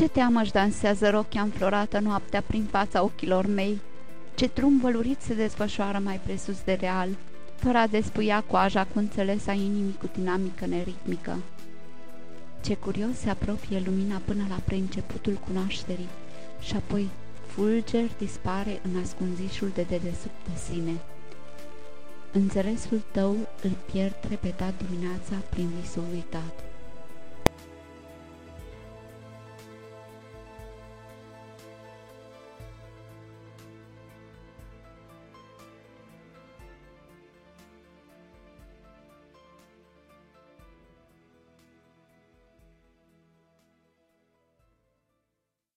Ce teamă își dansează rochia înflorată noaptea prin fața ochilor mei? Ce drum se desfășoară mai presus de real, fără a despuia coaja cu înțelesa inimii cu dinamică neritmică. Ce curios se apropie lumina până la preînceputul cunoașterii și apoi fulger dispare în ascunzișul de dedesubt de sine. Înțelesul tău îl pierd repetat dimineața prin visul uitat.